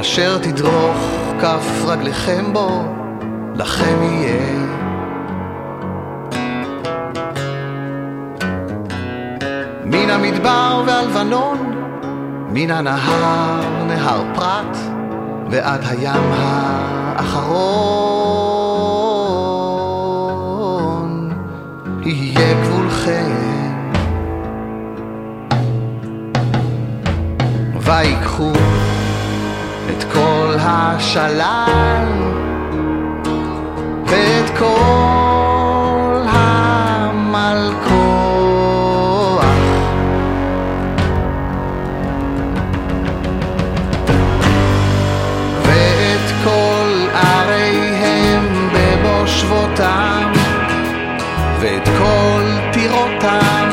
אשר תדרוך כף רגליכם בו, לכם יהיה. מן המדבר והלבנון, מן הנהר, נהר פרת, ועד הים האחרון, השלל ואת כל המלכוח ואת כל עריהם במושבותם ואת כל טירותם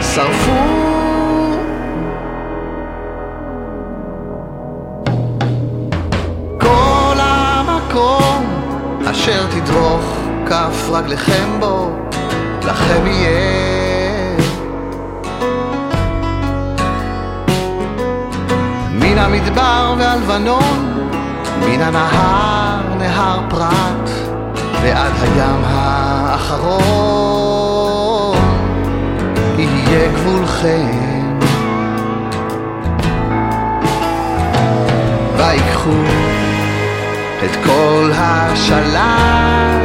שרפו אשר תדרוך כף רגליכם בו, לכם יהיה. מן המדבר והלבנון, מן הנהר, נהר פרת, ועד הים האחרון, יהיה גבולכם. ויקחו את כל השלל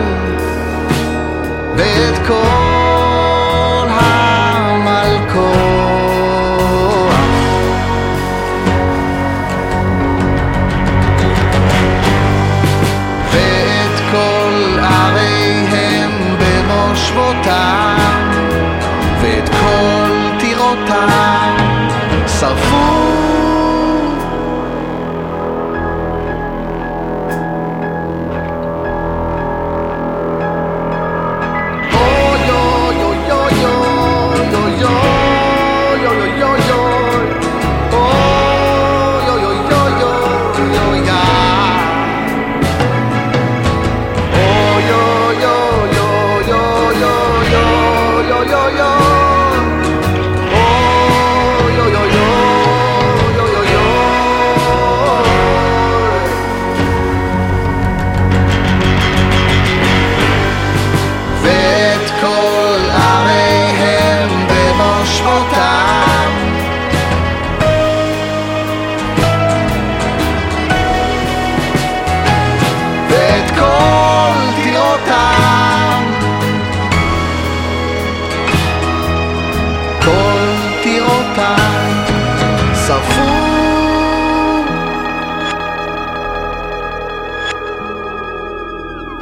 ואת כל המלכות. ואת כל עריהם במושבותם ואת כל טירותם שרפו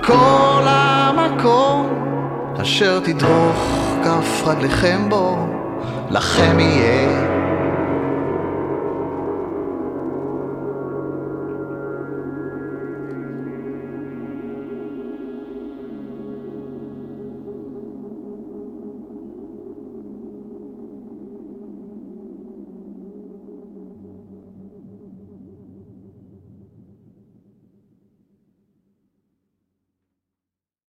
כל המקום אשר תדרוך כף רגליכם בו, לכם יהיה.